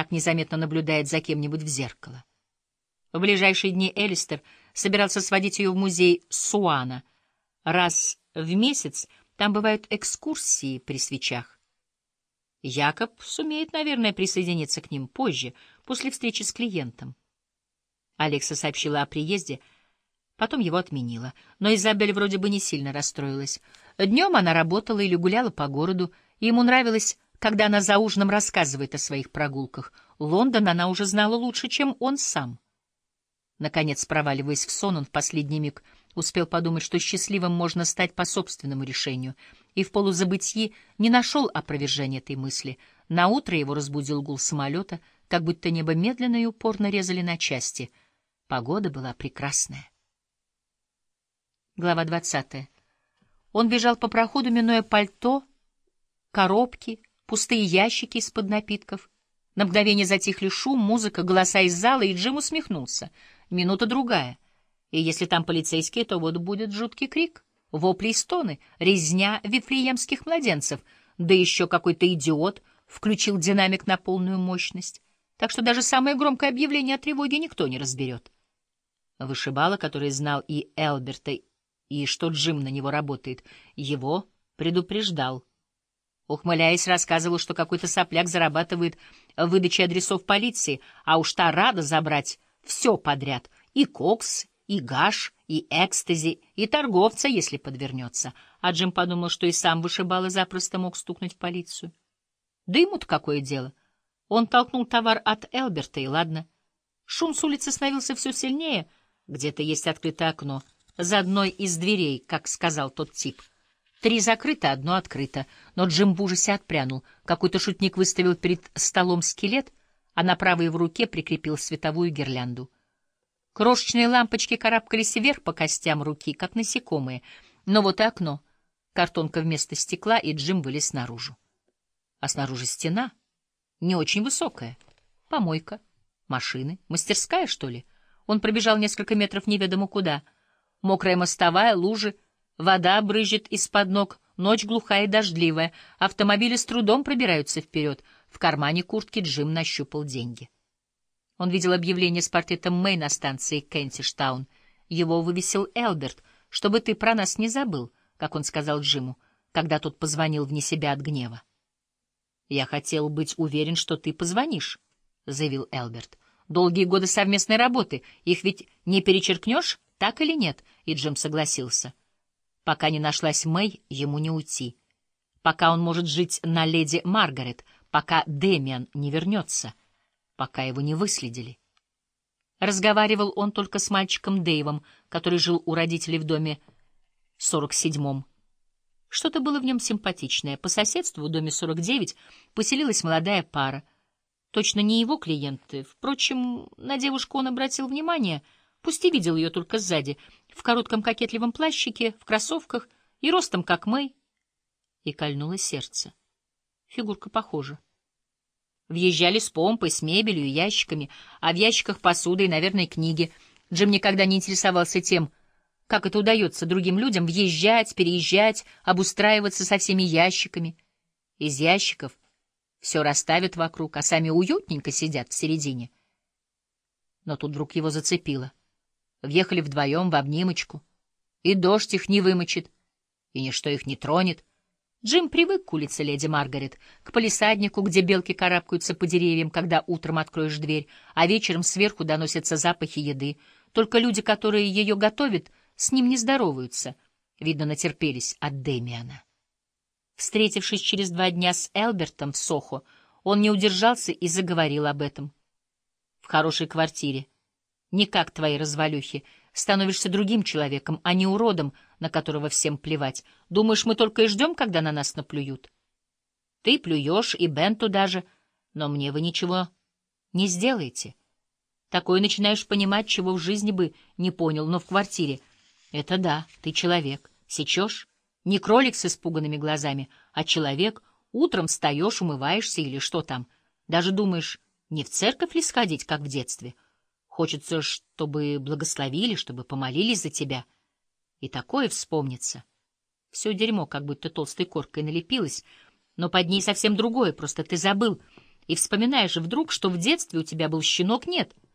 так незаметно наблюдает за кем-нибудь в зеркало. В ближайшие дни Элистер собирался сводить ее в музей Суана. Раз в месяц там бывают экскурсии при свечах. Якоб сумеет, наверное, присоединиться к ним позже, после встречи с клиентом. Алекса сообщила о приезде, потом его отменила, но Изабель вроде бы не сильно расстроилась. Днем она работала или гуляла по городу, и ему нравилось, когда она за ужином рассказывает о своих прогулках. Лондон она уже знала лучше, чем он сам. Наконец, проваливаясь в сон, он в последний миг успел подумать, что счастливым можно стать по собственному решению, и в полузабытии не нашел опровержения этой мысли. Наутро его разбудил гул самолета, как будто небо медленно и упорно резали на части. Погода была прекрасная. Глава двадцатая. Он бежал по проходу, минуя пальто, коробки, пустые ящики из-под напитков. На мгновение затихли шум, музыка, голоса из зала, и Джим усмехнулся. Минута-другая — и если там полицейские, то вот будет жуткий крик, вопли и стоны, резня вифлеемских младенцев, да еще какой-то идиот включил динамик на полную мощность, так что даже самое громкое объявление о тревоге никто не разберет. Вышибала, который знал и Элберта, и что Джим на него работает, его предупреждал. Ухмыляясь, рассказывал, что какой-то сопляк зарабатывает выдачей адресов полиции, а уж та рада забрать все подряд — и кокс, и гаш, и экстази, и торговца, если подвернется. А Джим подумал, что и сам вышибал запросто мог стукнуть в полицию. Да ему-то какое дело? Он толкнул товар от Элберта, и ладно. Шум с улицы становился все сильнее. Где-то есть открытое окно. За одной из дверей, как сказал тот тип. Три закрыто, одно открыто. Но Джим в ужасе отпрянул. Какой-то шутник выставил перед столом скелет, а на правой в руке прикрепил световую гирлянду. Крошечные лампочки карабкались вверх по костям руки, как насекомые. Но вот и окно. Картонка вместо стекла, и Джим вылез наружу. А снаружи стена. Не очень высокая. Помойка. Машины. Мастерская, что ли? Он пробежал несколько метров неведомо куда. Мокрая мостовая, лужи. Вода брызжет из-под ног. Ночь глухая и дождливая. Автомобили с трудом пробираются вперед. В кармане куртки Джим нащупал деньги. Он видел объявление с портретом Мэй на станции Кентиштаун. Его вывесил Элберт, чтобы ты про нас не забыл, как он сказал Джиму, когда тот позвонил вне себя от гнева. «Я хотел быть уверен, что ты позвонишь», — заявил Элберт. «Долгие годы совместной работы, их ведь не перечеркнешь, так или нет?» И Джим согласился. Пока не нашлась Мэй, ему не уйти. Пока он может жить на леди Маргарет, пока Дэмиан не вернется — пока его не выследили. Разговаривал он только с мальчиком Дэйвом, который жил у родителей в доме 47-м. Что-то было в нем симпатичное. По соседству в доме 49 поселилась молодая пара. Точно не его клиенты. Впрочем, на девушку он обратил внимание, пусть и видел ее только сзади, в коротком кокетливом плащике, в кроссовках и ростом, как Мэй. И кольнуло сердце. Фигурка похожа. Въезжали с помпой, с мебелью и ящиками, а в ящиках посуда и, наверное, книги. Джим никогда не интересовался тем, как это удается другим людям въезжать, переезжать, обустраиваться со всеми ящиками. Из ящиков все расставят вокруг, а сами уютненько сидят в середине. Но тут вдруг его зацепило. Въехали вдвоем в обнимочку, и дождь их не вымочит, и ничто их не тронет, Джим привык к улице Леди Маргарет, к полисаднику, где белки карабкаются по деревьям, когда утром откроешь дверь, а вечером сверху доносятся запахи еды. Только люди, которые ее готовят, с ним не здороваются. Видно, натерпелись от Дэмиана. Встретившись через два дня с Элбертом в Сохо, он не удержался и заговорил об этом. В хорошей квартире. Не как твои развалюхи — становишься другим человеком, а не уродом, на которого всем плевать. Думаешь, мы только и ждем, когда на нас наплюют? Ты плюешь, и Бен туда же, но мне вы ничего не сделаете. Такое начинаешь понимать, чего в жизни бы не понял, но в квартире. Это да, ты человек. Сечешь? Не кролик с испуганными глазами, а человек. Утром встаешь, умываешься или что там. Даже думаешь, не в церковь ли сходить, как в детстве — Хочется, чтобы благословили, чтобы помолились за тебя. И такое вспомнится. Все дерьмо как будто толстой коркой налепилось, но под ней совсем другое, просто ты забыл. и вспоминаешь вдруг, что в детстве у тебя был щенок, нет —